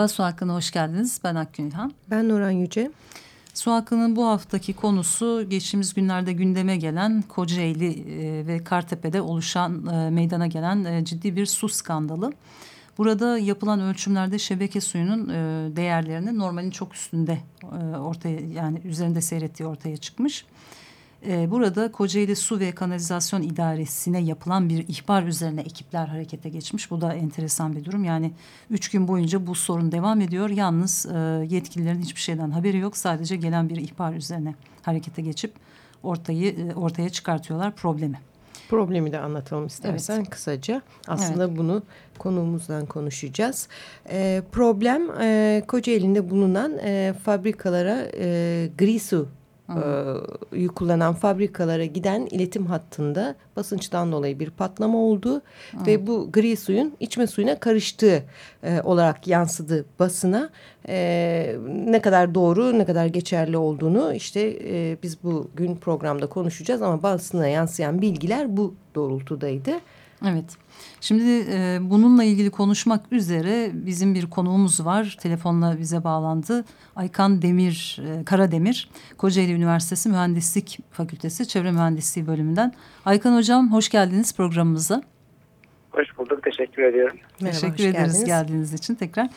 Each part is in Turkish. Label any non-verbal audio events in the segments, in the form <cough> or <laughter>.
Merhaba, Su Hakkı'na hoş geldiniz. Ben Akgün İlhan. Ben Nuran Yüce. Su Hakkı'nın bu haftaki konusu geçtiğimiz günlerde gündeme gelen Kocaeli e, ve Kartepe'de oluşan e, meydana gelen e, ciddi bir su skandalı. Burada yapılan ölçümlerde şebeke suyunun değerlerinin normalin çok üstünde ortaya yani üzerinde seyrettiği ortaya çıkmış. Ee, burada Kocaeli Su ve Kanalizasyon İdaresi'ne yapılan bir ihbar üzerine ekipler harekete geçmiş. Bu da enteresan bir durum. Yani üç gün boyunca bu sorun devam ediyor. Yalnız e, yetkililerin hiçbir şeyden haberi yok. Sadece gelen bir ihbar üzerine harekete geçip ortayı e, ortaya çıkartıyorlar problemi. Problemi de anlatalım istersen evet. kısaca. Aslında evet. bunu konuğumuzdan konuşacağız. E, problem e, Kocaeli'nde bulunan e, fabrikalara e, gri su e, kullanan fabrikalara giden iletim hattında basınçtan dolayı bir patlama oldu Hı. ve bu gri suyun içme suyuna karıştığı e, olarak yansıdı basına. E, ne kadar doğru ne kadar geçerli olduğunu işte e, biz bugün programda konuşacağız ama basına yansıyan bilgiler bu doğrultudaydı. Evet. Şimdi e, bununla ilgili konuşmak üzere bizim bir konuğumuz var. Telefonla bize bağlandı. Aykan Demir, e, Karademir, Kocaeli Üniversitesi Mühendislik Fakültesi Çevre Mühendisliği bölümünden. Aykan Hocam hoş geldiniz programımıza. Hoş bulduk. Teşekkür ediyorum. Merhaba, Teşekkür ederiz geldiniz. geldiğiniz için tekrar.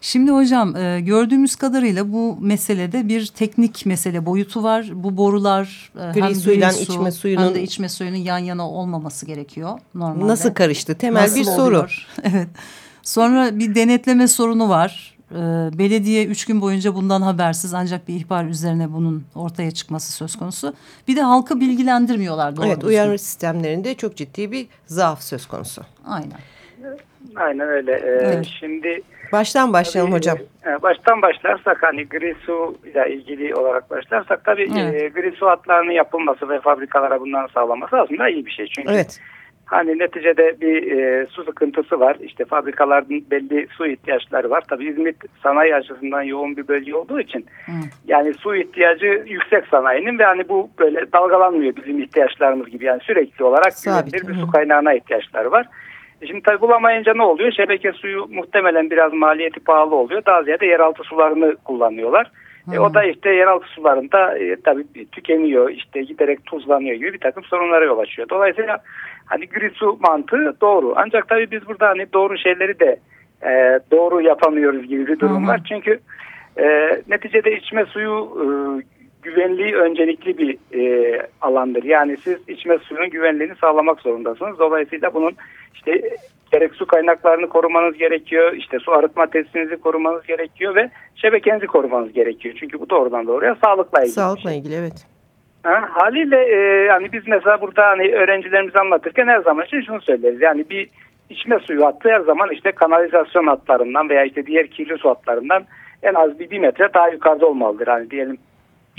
Şimdi hocam e, gördüğümüz kadarıyla bu meselede bir teknik mesele boyutu var. Bu borular e, gri hem suyla su, içme suyunun hem de içme suyunun yan yana olmaması gerekiyor normalde. Nasıl karıştı? Temel Nasıl bir soru. <laughs> evet. Sonra bir denetleme sorunu var. Ee, belediye üç gün boyunca bundan habersiz ancak bir ihbar üzerine bunun ortaya çıkması söz konusu. Bir de halkı bilgilendirmiyorlar doğru Evet uyarı sistemlerinde çok ciddi bir zaaf söz konusu. Aynen. Aynen öyle. Ee, evet. Şimdi baştan başlayalım tabii, hocam. E, baştan başlarsak hani gri su ile ilgili olarak başlarsak tabii evet. e, gri su hatlarının yapılması ve fabrikalara bunların sağlanması aslında iyi bir şey. Çünkü evet. Hani neticede bir e, su sıkıntısı var. İşte fabrikaların belli su ihtiyaçları var. Tabii İzmit sanayi açısından yoğun bir bölge olduğu için Hı. yani su ihtiyacı yüksek sanayinin ve hani bu böyle dalgalanmıyor bizim ihtiyaçlarımız gibi. Yani sürekli olarak bir, bir su kaynağına ihtiyaçları var. E şimdi tabii bulamayınca ne oluyor? Şebeke suyu muhtemelen biraz maliyeti pahalı oluyor. Daha ziyade yeraltı sularını kullanıyorlar. E, o da işte yeraltı sularında e, tabii tükeniyor, işte giderek tuzlanıyor gibi bir takım sorunlara yol açıyor. Dolayısıyla hani gri su mantığı doğru. Ancak tabii biz burada hani doğru şeyleri de e, doğru yapamıyoruz gibi bir durum Hı -hı. var. Çünkü e, neticede içme suyu e, güvenliği öncelikli bir e, alandır. Yani siz içme suyunun güvenliğini sağlamak zorundasınız. Dolayısıyla bunun işte gerek su kaynaklarını korumanız gerekiyor, işte su arıtma tesisinizi korumanız gerekiyor ve şebekenizi korumanız gerekiyor. Çünkü bu doğrudan doğruya sağlıkla ilgili. Sağlıkla şey. ilgili evet. Ha, haliyle e, yani biz mesela burada hani öğrencilerimize anlatırken her zaman için şunu söyleriz. Yani bir içme suyu hattı her zaman işte kanalizasyon hatlarından veya işte diğer kirli su hatlarından en az bir, bir metre daha yukarıda olmalıdır. Hani diyelim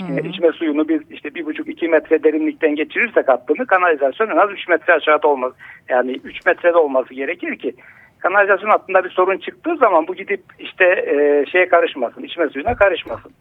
Hı İçme suyunu biz işte bir buçuk iki metre derinlikten geçirirsek hattını kanalizasyon en az üç metre aşağıda olmaz. Yani üç metrede olması gerekir ki kanalizasyon hattında bir sorun çıktığı zaman bu gidip işte e, şeye karışmasın, içme suyuna karışmasın.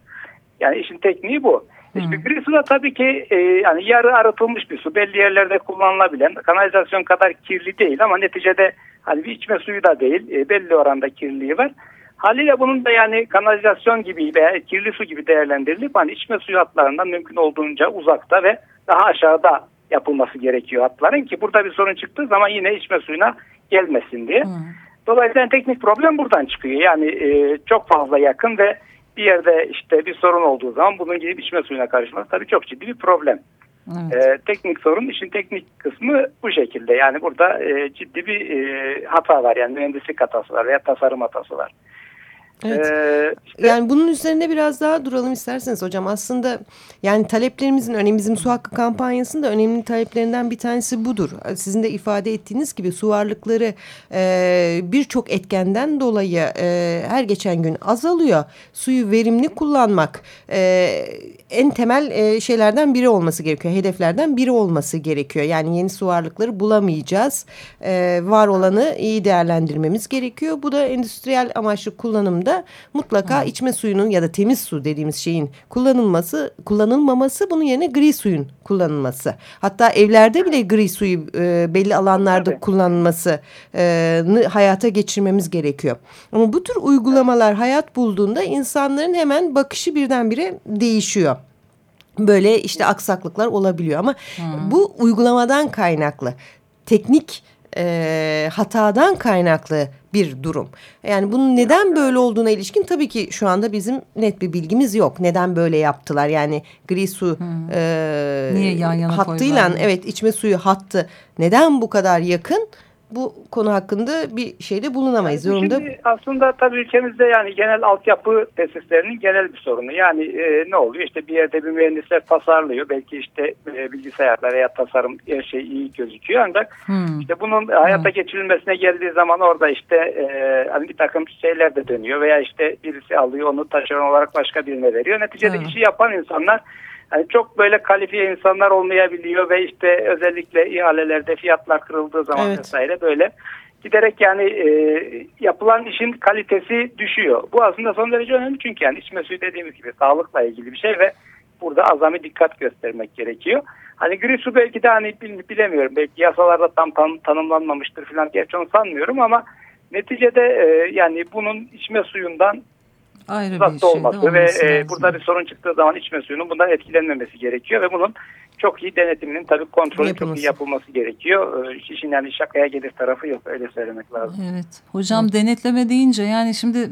Yani işin tekniği bu. İşte gri su da tabii ki e, yani yarı arıtılmış bir su. Belli yerlerde kullanılabilen, kanalizasyon kadar kirli değil ama neticede hani bir içme suyu da değil. E, belli oranda kirliliği var. Haliyle bunun da yani kanalizasyon gibi veya kirli su gibi değerlendirilip hani içme suyu hatlarından mümkün olduğunca uzakta ve daha aşağıda yapılması gerekiyor hatların ki burada bir sorun çıktığı zaman yine içme suyuna gelmesin diye. Hmm. Dolayısıyla teknik problem buradan çıkıyor. Yani e, çok fazla yakın ve bir yerde işte bir sorun olduğu zaman bunun gidip içme suyuna karışması tabii çok ciddi bir problem. Evet. E, teknik sorun işin teknik kısmı bu şekilde. Yani burada e, ciddi bir e, hata var yani mühendislik hatası var veya tasarım hatası var. Evet. Ee, işte, yani bunun üzerine biraz daha duralım isterseniz hocam. Aslında yani taleplerimizin örneğin bizim su hakkı kampanyasında önemli taleplerinden bir tanesi budur. Sizin de ifade ettiğiniz gibi su varlıkları e, birçok etkenden dolayı e, her geçen gün azalıyor. Suyu verimli kullanmak e, en temel e, şeylerden biri olması gerekiyor. Hedeflerden biri olması gerekiyor. Yani yeni su varlıkları bulamayacağız. E, var olanı iyi değerlendirmemiz gerekiyor. Bu da endüstriyel amaçlı kullanımda mutlaka Hı. içme suyunun ya da temiz su dediğimiz şeyin kullanılması, kullanılmaması bunun yerine gri suyun kullanılması. Hatta evlerde bile gri suyu e, belli alanlarda Tabii. kullanılması e, hayata geçirmemiz gerekiyor. Ama bu tür uygulamalar hayat bulduğunda insanların hemen bakışı birdenbire değişiyor böyle işte aksaklıklar olabiliyor ama hmm. bu uygulamadan kaynaklı teknik e, hatadan kaynaklı bir durum. Yani bunun neden böyle olduğuna ilişkin tabii ki şu anda bizim net bir bilgimiz yok. Neden böyle yaptılar? Yani gri su hmm. e, Niye yan yana hattıyla evet içme suyu hattı neden bu kadar yakın? Bu konu hakkında bir şeyde bulunamayız. Yani Yorumda... Şimdi aslında tabii ülkemizde yani genel altyapı tesislerinin genel bir sorunu. Yani e, ne oluyor? İşte bir yerde bir mühendisler tasarlıyor. Belki işte e, bilgisayarlar veya tasarım her şey iyi gözüküyor. Ancak hmm. işte bunun hayata hmm. geçirilmesine geldiği zaman orada işte e, hani bir takım şeyler de dönüyor. Veya işte birisi alıyor onu taşeron olarak başka birine veriyor. Neticede hmm. işi yapan insanlar yani çok böyle kalifiye insanlar olmayabiliyor ve işte özellikle ihalelerde fiyatlar kırıldığı zaman evet. vesaire böyle giderek yani e, yapılan işin kalitesi düşüyor. Bu aslında son derece önemli çünkü yani içme suyu dediğimiz gibi sağlıkla ilgili bir şey ve burada azami dikkat göstermek gerekiyor. Hani gri su belki de hani bilemiyorum belki yasalarda tam tan tanımlanmamıştır falan gerçi onu sanmıyorum ama neticede e, yani bunun içme suyundan Ayrı bir şey olması ve e, burada bir sorun çıktığı zaman içme suyunun bundan etkilenmemesi gerekiyor ve bunun çok iyi denetiminin tabii kontrolü çok iyi yapılması gerekiyor. E, işin yani şakaya gelir tarafı yok öyle söylemek lazım. Evet hocam Hı. denetleme deyince yani şimdi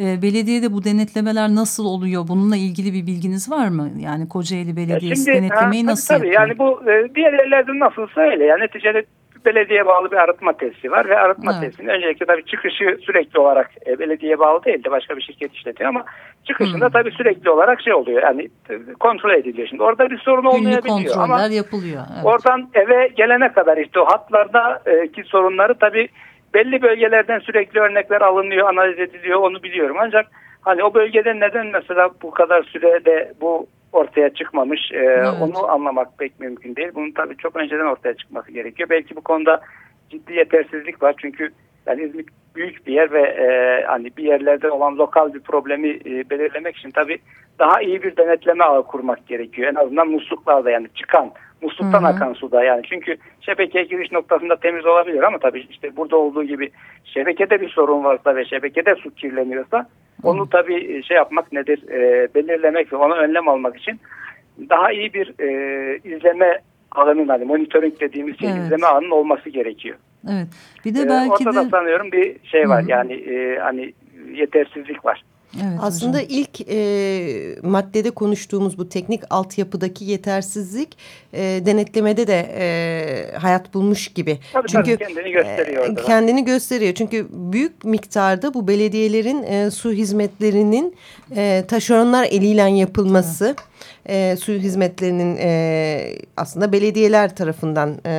e, belediyede bu denetlemeler nasıl oluyor? Bununla ilgili bir bilginiz var mı? Yani Kocaeli Belediyesi şimdi, denetlemeyi ha, nasıl tabii, yapıyor? Yani bu e, diğer yerlerde nasılsa öyle. Yani neticede belediye bağlı bir arıtma tesisi var ve arıtma evet. tesisinin öncelikle tabii çıkışı sürekli olarak e, belediye bağlı değil de başka bir şirket işletiyor ama çıkışında hmm. tabii sürekli olarak şey oluyor yani e, kontrol ediliyor. Şimdi orada bir sorun olmayabiliyor ama yapılıyor. Evet. oradan eve gelene kadar işte o hatlardaki sorunları tabii belli bölgelerden sürekli örnekler alınıyor, analiz ediliyor onu biliyorum ancak hani o bölgede neden mesela bu kadar sürede bu ortaya çıkmamış. Ee, evet. Onu anlamak pek mümkün değil. Bunun tabii çok önceden ortaya çıkması gerekiyor. Belki bu konuda ciddi yetersizlik var. Çünkü yani İzmir büyük bir yer ve e, hani bir yerlerde olan lokal bir problemi e, belirlemek için tabii daha iyi bir denetleme ağı kurmak gerekiyor. En azından musluklarda yani çıkan musluktan hı hı. akan suda yani. Çünkü şebekeye giriş noktasında temiz olabilir ama tabii işte burada olduğu gibi şebekede bir sorun varsa ve şebekede su kirleniyorsa onu tabii e, şey yapmak nedir e, belirlemek ve ona önlem almak için daha iyi bir e, izleme alanın hani monitoring dediğimiz şey evet. izleme alanının olması gerekiyor. Evet. Bir de belki ee, ortada de... sanıyorum bir şey var Hı -hı. yani e, hani yetersizlik var. Evet, Aslında hocam. ilk e, maddede konuştuğumuz bu teknik altyapıdaki yetersizlik e, denetlemede de e, hayat bulmuş gibi. Tabii, Çünkü tabii, kendini gösteriyor. E, kendini gösteriyor. Çünkü büyük miktarda bu belediyelerin e, su hizmetlerinin e, taşeronlar eliyle yapılması... Evet e, su hizmetlerinin e, aslında belediyeler tarafından e,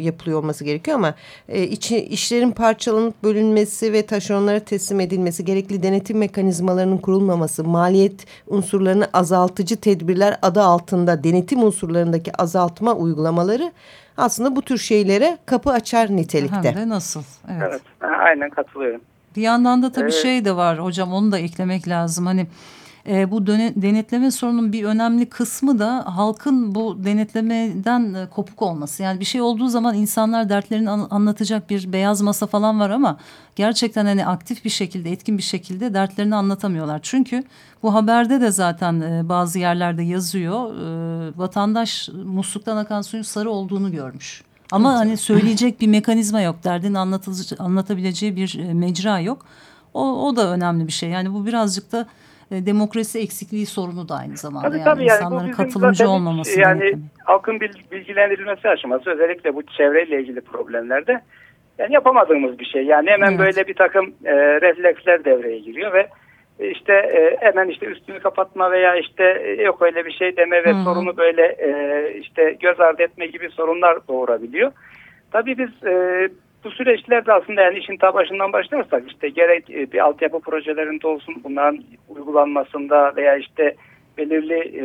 yapılıyor olması gerekiyor ama e, içi, işlerin parçalanıp bölünmesi ve taşeronlara teslim edilmesi, gerekli denetim mekanizmalarının kurulmaması, maliyet unsurlarını azaltıcı tedbirler adı altında denetim unsurlarındaki azaltma uygulamaları aslında bu tür şeylere kapı açar nitelikte. Hem de nasıl? Evet, evet aynen katılıyorum. Bir yandan da tabii evet. şey de var hocam onu da eklemek lazım. Hani e, bu denetleme sorunun bir önemli kısmı da halkın bu denetlemeden e, kopuk olması. Yani bir şey olduğu zaman insanlar dertlerini an, anlatacak bir beyaz masa falan var ama gerçekten hani aktif bir şekilde, etkin bir şekilde dertlerini anlatamıyorlar. Çünkü bu haberde de zaten e, bazı yerlerde yazıyor. E, vatandaş musluktan akan suyun sarı olduğunu görmüş. Ama evet. hani söyleyecek bir mekanizma yok. Derdini anlatabileceği bir e, mecra yok. O, o da önemli bir şey. Yani bu birazcık da demokrasi eksikliği sorunu da aynı zamanda. Tabii, yani tabii yani insanların katılımcı olmaması. Yani demek. halkın bilgilendirilmesi aşaması özellikle bu çevreyle ilgili problemlerde yani yapamadığımız bir şey. Yani hemen evet. böyle bir takım e, refleksler devreye giriyor ve işte e, hemen işte üstünü kapatma veya işte e, yok öyle bir şey deme ve Hı -hı. sorunu böyle e, işte göz ardı etme gibi sorunlar doğurabiliyor. Tabii biz e, bu süreçlerde aslında yani işin ta başından başlarsak işte gerek e, bir altyapı projelerinde olsun bunların uygulanmasında veya işte belirli e,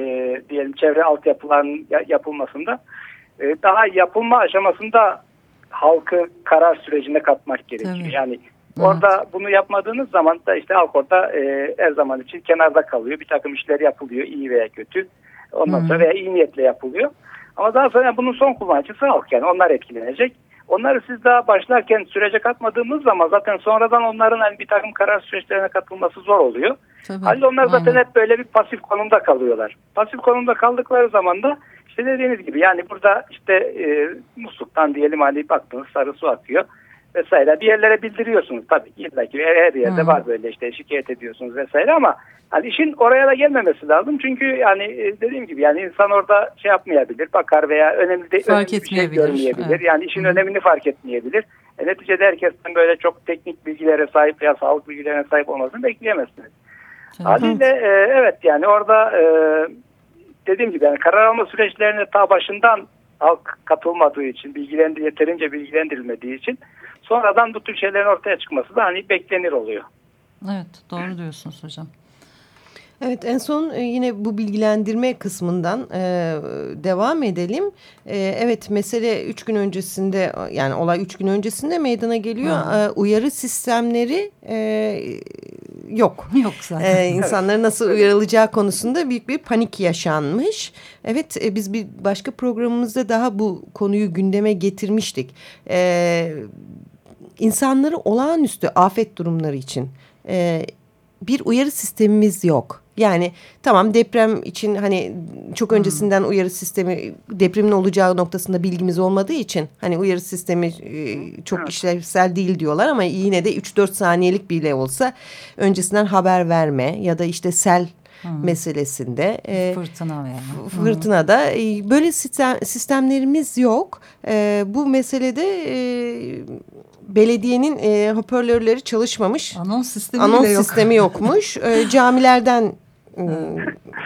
diyelim çevre altyapıların yapılmasında e, daha yapılma aşamasında halkı karar sürecine katmak gerekiyor. Tabii. Yani Orada evet. bunu yapmadığınız zaman da işte halk orada e, her zaman için kenarda kalıyor. Bir takım işler yapılıyor iyi veya kötü. Ondan sonra veya iyi niyetle yapılıyor. Ama daha sonra bunun son kullanıcısı halk yani onlar etkilenecek. Onları siz daha başlarken sürece katmadığımız zaman zaten sonradan onların hani bir takım karar süreçlerine katılması zor oluyor. Tabii. onlar zaten Aynen. hep böyle bir pasif konumda kalıyorlar. Pasif konumda kaldıkları zaman da işte dediğiniz gibi yani burada işte e, musluktan diyelim hani baktınız sarı su akıyor vesaire bir yerlere bildiriyorsunuz tabii illa ki her yerde hmm. var böyle işte şikayet ediyorsunuz vesaire ama hani işin oraya da gelmemesi lazım çünkü yani e, dediğim gibi yani insan orada şey yapmayabilir bakar veya önemli, de, önemli bir şey görmeyebilir evet. yani işin hmm. önemini fark etmeyebilir e, neticede herkesten böyle çok teknik bilgilere sahip veya sağlık bilgilerine sahip olmasını bekleyemezsiniz. Haliyle e, evet yani orada e, dediğim gibi yani karar alma süreçlerine ta başından halk katılmadığı için, bilgilendi yeterince bilgilendirilmediği için sonradan bu tür şeylerin ortaya çıkması da hani beklenir oluyor. Evet doğru diyorsunuz hocam. Evet en son e, yine bu bilgilendirme kısmından e, devam edelim. E, evet mesele üç gün öncesinde yani olay üç gün öncesinde meydana geliyor. E, uyarı sistemleri e, yok. <laughs> Yok zaten. E, insanların nasıl uyarılacağı konusunda büyük bir panik yaşanmış. Evet e, biz bir başka programımızda daha bu konuyu gündeme getirmiştik. E, insanları olağanüstü afet durumları için e, bir uyarı sistemimiz yok. Yani tamam deprem için hani çok öncesinden hmm. uyarı sistemi depremin olacağı noktasında bilgimiz olmadığı için hani uyarı sistemi e, çok evet. işlevsel değil diyorlar ama yine de 3-4 saniyelik bile olsa öncesinden haber verme ya da işte sel Hmm. meselesinde. E, Fırtına veya. Fırtınada e, böyle sistem, sistemlerimiz yok. E, bu meselede e, belediyenin e, hoparlörleri çalışmamış. Anons sistemi Anons yok. sistemi yokmuş. <laughs> e, camilerden e,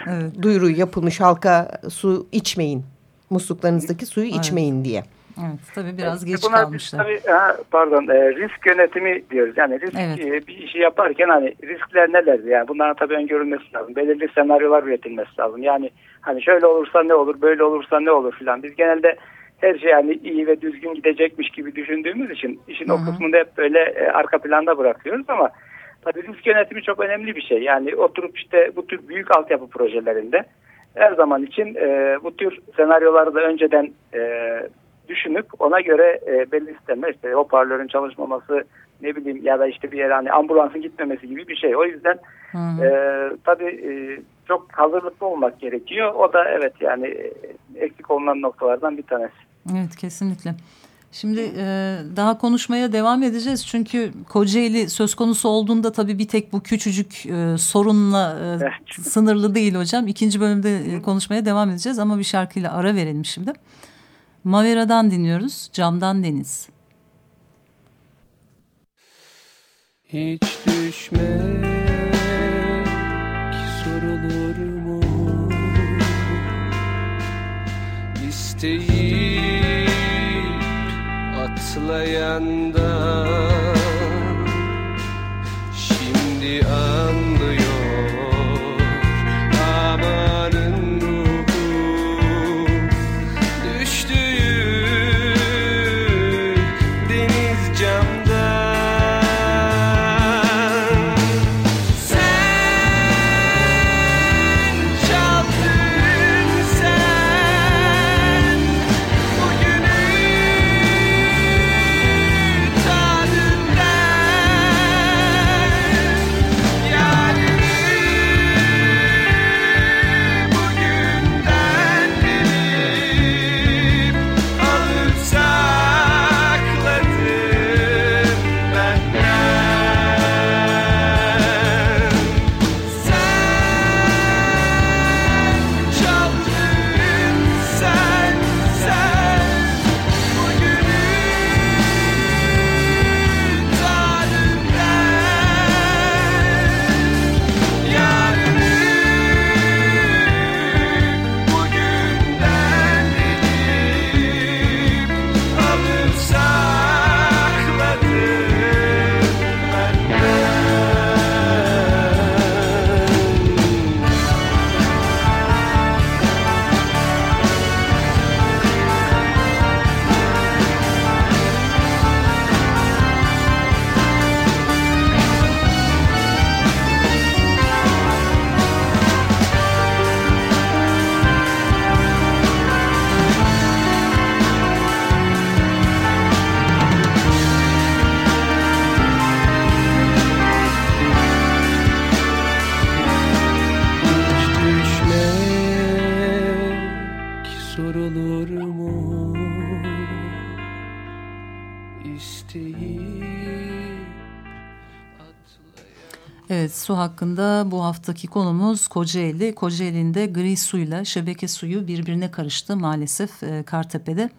evet. duyuru yapılmış halka su içmeyin. Musluklarınızdaki suyu evet. içmeyin diye. Evet tabii biraz geç Buna kalmışlar. Tabii, ha, pardon e, risk yönetimi diyoruz. Yani risk evet. e, bir işi yaparken hani riskler nelerdir? Yani bunların tabii öngörülmesi lazım. Belirli senaryolar üretilmesi lazım. Yani hani şöyle olursa ne olur, böyle olursa ne olur filan. Biz genelde her şey yani iyi ve düzgün gidecekmiş gibi düşündüğümüz için işin Hı -hı. o kısmını hep böyle e, arka planda bırakıyoruz ama tabii risk yönetimi çok önemli bir şey. Yani oturup işte bu tür büyük altyapı projelerinde her zaman için e, bu tür senaryoları da önceden e, düşünüp ona göre e, belli sistemler işte hoparlörün çalışmaması ne bileyim ya da işte bir yere hani ambulansın gitmemesi gibi bir şey. O yüzden hı hı. E, tabii e, çok hazırlıklı olmak gerekiyor. O da evet yani e, eksik olunan noktalardan bir tanesi. Evet kesinlikle. Şimdi e, daha konuşmaya devam edeceğiz çünkü Kocaeli söz konusu olduğunda tabii bir tek bu küçücük e, sorunla e, evet. sınırlı değil hocam. İkinci bölümde e, konuşmaya devam edeceğiz ama bir şarkıyla ara verelim şimdi. Mavera'dan dinliyoruz Camdan Deniz. Hiç düşmek sorulur mu? İsteyip Şimdi su hakkında bu haftaki konumuz Kocaeli. Kocaeli'nde gri suyla şebeke suyu birbirine karıştı maalesef e, Kartepe'de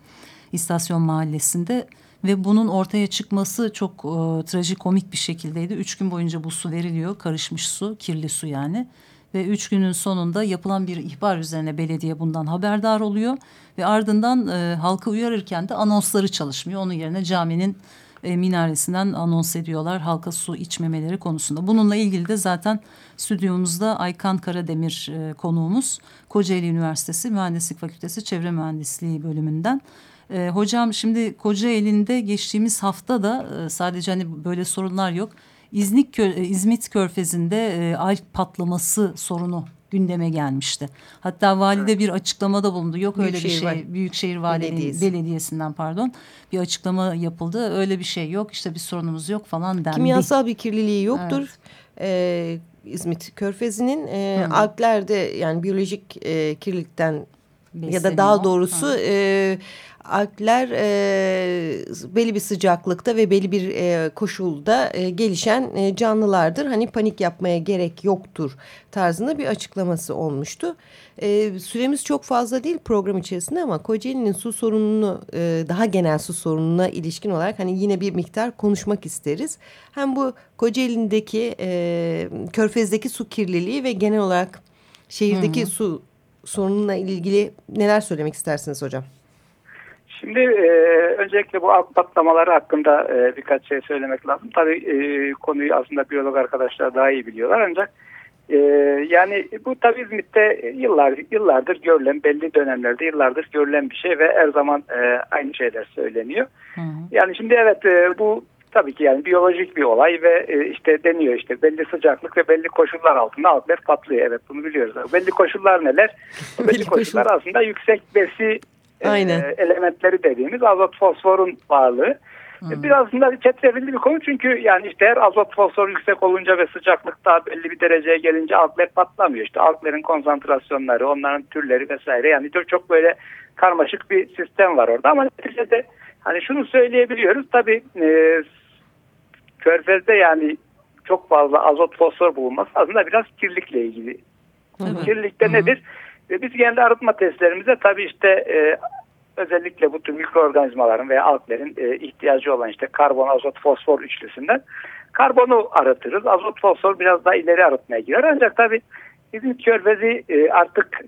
istasyon mahallesinde. Ve bunun ortaya çıkması çok e, trajikomik bir şekildeydi. Üç gün boyunca bu su veriliyor karışmış su kirli su yani. Ve üç günün sonunda yapılan bir ihbar üzerine belediye bundan haberdar oluyor. Ve ardından e, halkı uyarırken de anonsları çalışmıyor. Onun yerine caminin e, minaresinden anons ediyorlar halka su içmemeleri konusunda. Bununla ilgili de zaten stüdyomuzda Aykan Karademir e, konuğumuz. Kocaeli Üniversitesi Mühendislik Fakültesi Çevre Mühendisliği bölümünden. E, hocam şimdi Kocaeli'nde geçtiğimiz hafta da e, sadece hani böyle sorunlar yok. İznik, e, İzmit Körfezi'nde e, alg patlaması sorunu gündeme gelmişti. Hatta valide evet. bir açıklamada bulundu. Yok öyle bir şey. Büyükşehir Valiliği Belediyesi. Belediyesi'nden pardon bir açıklama yapıldı. Öyle bir şey yok. İşte bir sorunumuz yok falan dendi. Kimyasal bir kirliliği yoktur. Evet. Ee, İzmit Körfezi'nin e, Alplerde yani biyolojik e, kirlilikten Besleniyor. ya da daha doğrusu e, Alpler e, belli bir sıcaklıkta ve belli bir e, koşulda e, gelişen e, canlılardır. Hani panik yapmaya gerek yoktur tarzında bir açıklaması olmuştu. E, süremiz çok fazla değil program içerisinde ama Kocaeli'nin su sorununu e, daha genel su sorununa ilişkin olarak hani yine bir miktar konuşmak isteriz. Hem bu Kocaeli'ndeki e, Körfez'deki su kirliliği ve genel olarak şehirdeki Hı -hı. su sorununa ilgili neler söylemek istersiniz hocam? Şimdi e, öncelikle bu alt patlamaları hakkında e, birkaç şey söylemek lazım. Tabii e, konuyu aslında biyolog arkadaşlar daha iyi biliyorlar ancak e, yani bu tabii İzmit'te yıllar, yıllardır görülen belli dönemlerde yıllardır görülen bir şey ve her zaman e, aynı şeyler söyleniyor. Hı hı. Yani şimdi evet e, bu tabii ki yani biyolojik bir olay ve e, işte deniyor işte belli sıcaklık ve belli koşullar altında altlar patlıyor. Evet bunu biliyoruz. Belli koşullar neler? <laughs> belli koşullar aslında yüksek besi. E, elementleri dediğimiz azot fosforun varlığı. Hmm. Biraz aslında çetrefilli bir konu çünkü yani işte her azot fosfor yüksek olunca ve sıcaklık daha belli bir dereceye gelince altler patlamıyor. İşte altlerin konsantrasyonları, onların türleri vesaire yani çok böyle karmaşık bir sistem var orada ama neticede hani şunu söyleyebiliyoruz tabii e, körfezde yani çok fazla azot fosfor bulunması aslında biraz kirlikle ilgili. Hı Kirlilikte nedir? Ve biz kendi arıtma testlerimizde tabii işte e, özellikle bu tür mikroorganizmaların veya alglerin e, ihtiyacı olan işte karbon, azot, fosfor üçlüsünden karbonu arıtırız. Azot, fosfor biraz daha ileri arıtmaya girer. Ancak tabii bizim körfezi e, artık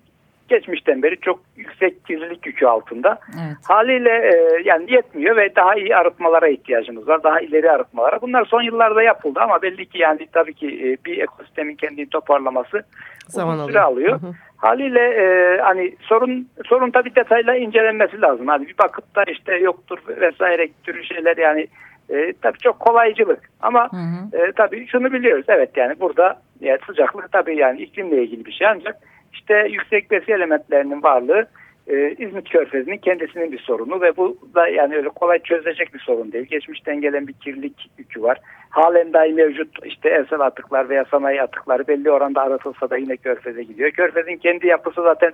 geçmişten beri çok yüksek kirlilik yükü altında. Evet. Haliyle e, yani yetmiyor ve daha iyi arıtmalara ihtiyacımız var. Daha ileri arıtmalara. Bunlar son yıllarda yapıldı ama belli ki yani tabii ki e, bir ekosistemin kendini toparlaması Zaman süre alıyor. Hı hı. Haliyle e, hani sorun sorun tabii detayla incelenmesi lazım. Hani bir bakıp da işte yoktur vesaire türü şeyler yani e, tabii çok kolaycılık. Ama hı hı. E, tabii şunu biliyoruz. Evet yani burada yani sıcaklık tabii yani iklimle ilgili bir şey ancak işte yüksek besi elementlerinin varlığı e, İzmit Körfezi'nin kendisinin bir sorunu ve bu da yani öyle kolay çözecek bir sorun değil. Geçmişten gelen bir kirlilik yükü var. Halen dahi mevcut işte ersel atıklar veya sanayi atıkları belli oranda aratılsa da yine Körfez'e gidiyor. Körfez'in kendi yapısı zaten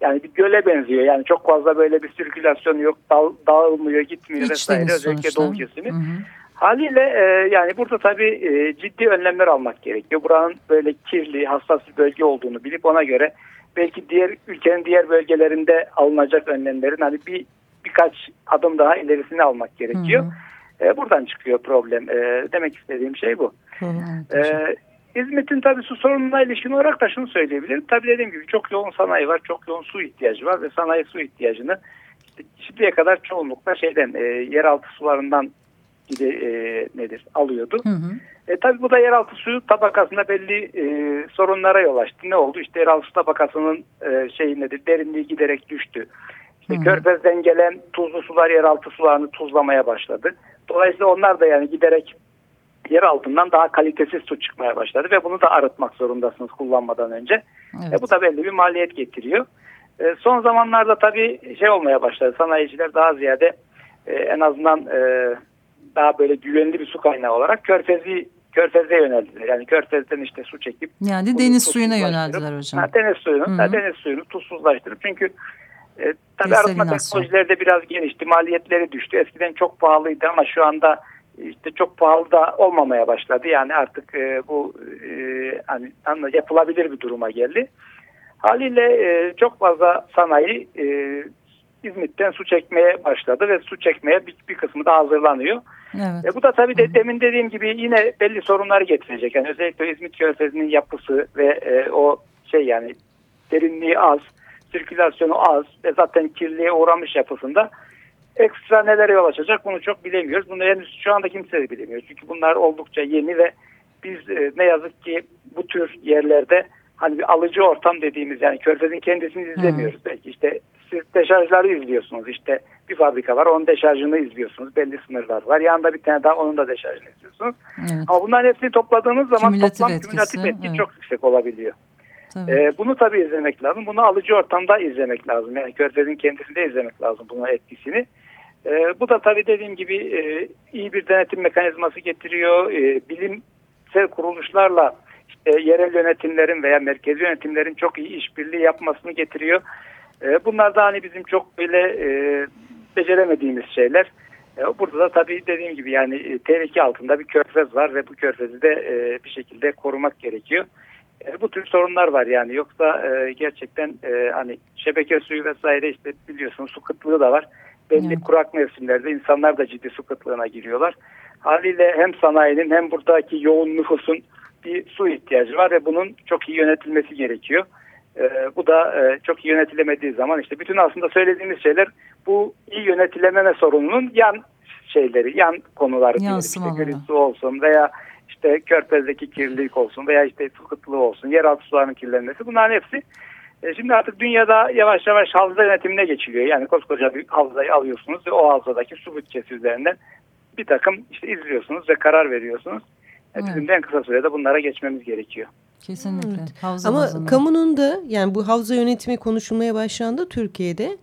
yani bir göle benziyor. Yani çok fazla böyle bir sirkülasyon yok. Dağ, dağılmıyor, gitmiyor İç vesaire. Özellikle doğu kesimi. Hı hı. Haliyle e, yani burada tabii e, ciddi önlemler almak gerekiyor. Buranın böyle kirli, hassas bir bölge olduğunu bilip ona göre belki diğer ülkenin diğer bölgelerinde alınacak önlemlerin hani bir birkaç adım daha ilerisini almak gerekiyor. Hı hı. E, buradan çıkıyor problem. E, demek istediğim şey bu. Hı hı, e, İzmit'in tabii su sorununa ilişkin olarak da şunu söyleyebilirim. Tabii dediğim gibi çok yoğun sanayi var, çok yoğun su ihtiyacı var ve sanayi su ihtiyacını şimdiye kadar çoğunlukla şeyden e, yeraltı sularından gide, e, nedir alıyordu. Hı hı. E, tabii bu da yeraltı suyu tabakasında belli e, sorunlara yol açtı. Ne oldu? İşte yeraltı tabakasının e, şeyi nedir? Derinliği giderek düştü. İşte hı hı. Körfez'den gelen tuzlu sular yeraltı sularını tuzlamaya başladı. Dolayısıyla onlar da yani giderek yer altından daha kalitesiz su çıkmaya başladı ve bunu da arıtmak zorundasınız kullanmadan önce. Evet. E, bu da belli bir maliyet getiriyor. E, son zamanlarda tabii şey olmaya başladı. Sanayiciler daha ziyade e, en azından e, daha böyle güvenli bir su kaynağı olarak Körfez'i Körfez'e yöneldiler. Yani Körfez'den işte su çekip yani deniz suyuna yöneldiler hocam. Ha, deniz suyunu, hmm. ha, deniz suyunu tuzsuzlaştırıp çünkü E, tabii arıtma teknolojileri de biraz gelişti. Maliyetleri düştü. Eskiden çok pahalıydı ama şu anda işte çok pahalı da olmamaya başladı. Yani artık e, bu e, hani yapılabilir bir duruma geldi. Haliyle e, çok fazla sanayi e, İzmit'ten su çekmeye başladı ve su çekmeye bir, bir kısmı da hazırlanıyor. Evet. E, bu da tabii de demin dediğim gibi yine belli sorunları getirecek. Yani özellikle İzmit Körfezi'nin yapısı ve e, o şey yani derinliği az, sirkülasyonu az ve zaten kirliğe uğramış yapısında ekstra nelere yol açacak bunu çok bilemiyoruz. Bunu henüz şu anda kimse de bilemiyor. Çünkü bunlar oldukça yeni ve biz e, ne yazık ki bu tür yerlerde hani bir alıcı ortam dediğimiz yani körfezin kendisini izlemiyoruz. Belki işte siz deşarjları izliyorsunuz. İşte bir fabrika var onun deşarjını izliyorsunuz. Belli sınırlar var. Yanında bir tane daha onun da deşarjını izliyorsunuz. Evet. Ama bunların hepsini topladığınız zaman Kümülatif toplam etkisi, kümülatif etki evet. çok yüksek olabiliyor. Tabii. Ee, bunu tabii izlemek lazım. Bunu alıcı ortamda izlemek lazım. Yani körfezin kendisinde izlemek lazım buna etkisini. Ee, bu da tabii dediğim gibi e, iyi bir denetim mekanizması getiriyor. E, bilimsel kuruluşlarla işte yerel yönetimlerin veya merkezi yönetimlerin çok iyi işbirliği yapmasını getiriyor. E, bunlar da hani bizim çok böyle e, beceremediğimiz şeyler. E, burada da tabii dediğim gibi yani tehlike altında bir körfez var ve bu körfezi de e, bir şekilde korumak gerekiyor. E, bu tür sorunlar var yani yoksa e, gerçekten e, hani şebeke suyu vesaire işte biliyorsunuz su kıtlığı da var. Belli Evet. kurak mevsimlerde insanlar da ciddi su kıtlığına giriyorlar. Haliyle hem sanayinin hem buradaki yoğun nüfusun bir su ihtiyacı var ve bunun çok iyi yönetilmesi gerekiyor. E, bu da e, çok iyi yönetilemediği zaman işte bütün aslında söylediğimiz şeyler bu iyi yönetilememe sorununun yan şeyleri, yan konuları. İşte Yansımaları. gölün su olsun veya işte körpezdeki kirlilik olsun veya işte su kıtlığı olsun, yeraltı sularının kirlenmesi bunların hepsi e, şimdi artık dünyada yavaş yavaş havza yönetimine geçiliyor. Yani koskoca bir havzayı alıyorsunuz ve o havzadaki su bütçesi üzerinden bir takım işte izliyorsunuz ve karar veriyorsunuz. E, Evet. Bizim en kısa sürede bunlara geçmemiz gerekiyor. Kesinlikle. Evet. Havza Ama bazında. kamunun da yani bu havza yönetimi konuşulmaya başlandı Türkiye'de.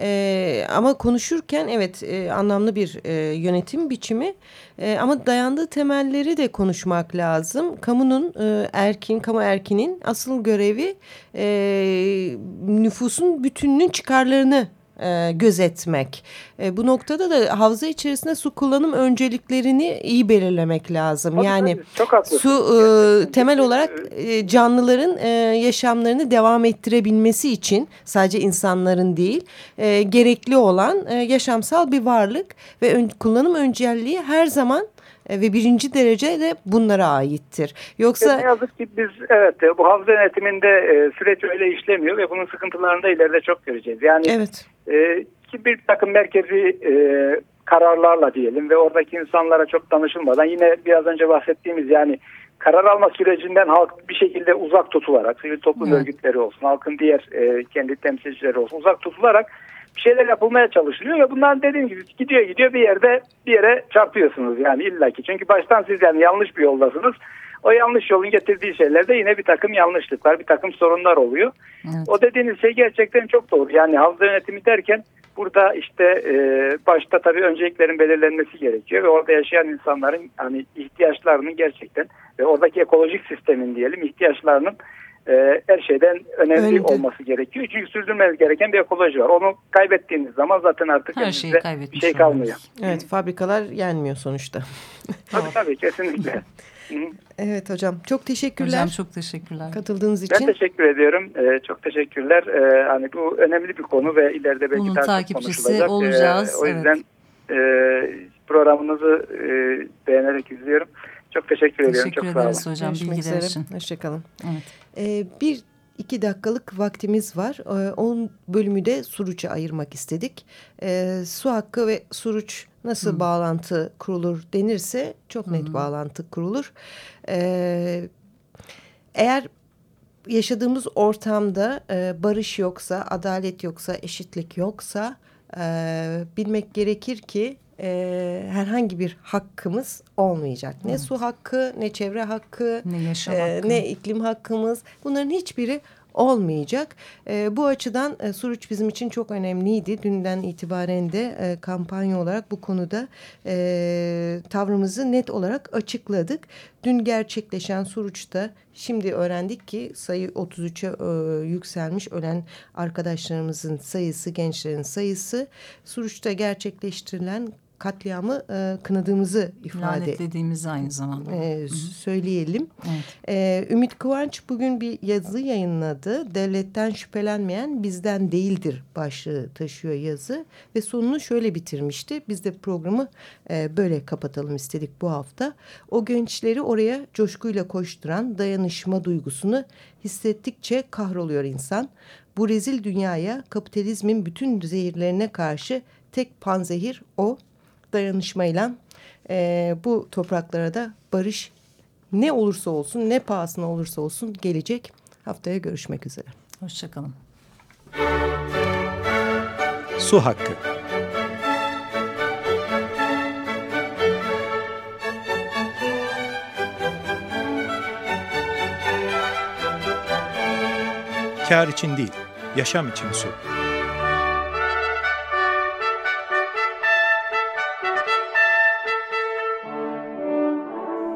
Ee, ama konuşurken evet e, anlamlı bir e, yönetim biçimi E, ama dayandığı temelleri de konuşmak lazım. Kamunun e, erkin, kamu erkinin asıl görevi e, nüfusun bütününün çıkarlarını e, gözetmek. E, bu noktada da havza içerisinde su kullanım önceliklerini iyi belirlemek lazım. Tabii, yani tabii, çok su e, Gerçekten. temel olarak e, canlıların e, yaşamlarını devam ettirebilmesi için sadece insanların değil e, gerekli olan e, yaşamsal bir varlık ve ön- kullanım öncelliği her zaman e, ve birinci derece de bunlara aittir. Yoksa Ne yazık ki biz evet e, bu havza yönetiminde e, süreç öyle işlemiyor ve bunun sıkıntılarını da ileride çok göreceğiz. Yani evet e, ki bir takım merkezi e, kararlarla diyelim ve oradaki insanlara çok danışılmadan yine biraz önce bahsettiğimiz yani karar alma sürecinden halk bir şekilde uzak tutularak sivil toplum Evet. örgütleri olsun halkın diğer e, kendi temsilcileri olsun uzak tutularak bir şeyler yapılmaya çalışılıyor ve bunlar dediğim gibi gidiyor gidiyor bir yerde bir yere çarpıyorsunuz yani illaki. Çünkü baştan siz yani yanlış bir yoldasınız. O yanlış yolun getirdiği şeylerde yine bir takım yanlışlıklar, bir takım sorunlar oluyor. Evet. O dediğiniz şey gerçekten çok doğru. Yani havza yönetimi derken burada işte e, başta tabii önceliklerin belirlenmesi gerekiyor ve orada yaşayan insanların hani ihtiyaçlarının gerçekten ve oradaki ekolojik sistemin diyelim ihtiyaçlarının e, her şeyden önemli Önde. olması gerekiyor. Çünkü sürdürmeniz gereken bir ekoloji var. Onu kaybettiğiniz zaman zaten artık Her şeyi bir şey kalmıyor. oluyoruz. evet fabrikalar yenmiyor sonuçta. <laughs> Tabii tabii kesinlikle. <laughs> Evet hocam çok teşekkürler Hocam çok teşekkürler. katıldığınız Ben için. teşekkür ediyorum. Ee, çok teşekkürler. Ee, hani bu önemli bir konu ve ileride belki Bunun daha çok takipçisi konuşulacak. Ee, olacağız, o yüzden e, programınızı e, beğenerek izliyorum. Çok teşekkür, ediyorum. Teşekkür Çok sağ olun. ederiz hocam Görüşmek bilgiler üzere. için. Hoşçakalın. Evet. Ee, bir iki dakikalık vaktimiz var. Ee, on bölümü de Suruç'a ayırmak istedik. Ee, su hakkı ve Suruç nasıl bağlantı kurulur denirse çok net bağlantı kurulur. Ee, eğer yaşadığımız ortamda e, barış yoksa, adalet yoksa, eşitlik yoksa e, bilmek gerekir ki e, herhangi bir hakkımız olmayacak. Ne Evet. su hakkı, ne çevre hakkı, Ne yaşam e, hakkı. ne iklim hakkımız bunların hiçbiri olmayacak. E, bu açıdan e, Suruç bizim için çok önemliydi. Dünden itibaren de e, kampanya olarak bu konuda e, tavrımızı net olarak açıkladık. Dün gerçekleşen Suruç'ta şimdi öğrendik ki sayı 33'e e, yükselmiş ölen arkadaşlarımızın sayısı, gençlerin sayısı Suruç'ta gerçekleştirilen katliamı e, kınadığımızı ifade Lanetlediğimizi aynı zamanda. e, söyleyelim. Evet. E, Ümit Kıvanç bugün bir yazı yayınladı. Devletten şüphelenmeyen bizden değildir başlığı taşıyor yazı. Ve sonunu şöyle bitirmişti. Biz de programı e, böyle kapatalım istedik bu hafta. O gençleri oraya coşkuyla koşturan dayanışma duygusunu hissettikçe kahroluyor insan. Bu rezil dünyaya kapitalizmin bütün zehirlerine karşı tek panzehir o dayanışmayla e, bu topraklara da barış ne olursa olsun ne pahasına olursa olsun gelecek. Haftaya görüşmek üzere. Hoşçakalın. Su Hakkı Kar için değil, yaşam için su.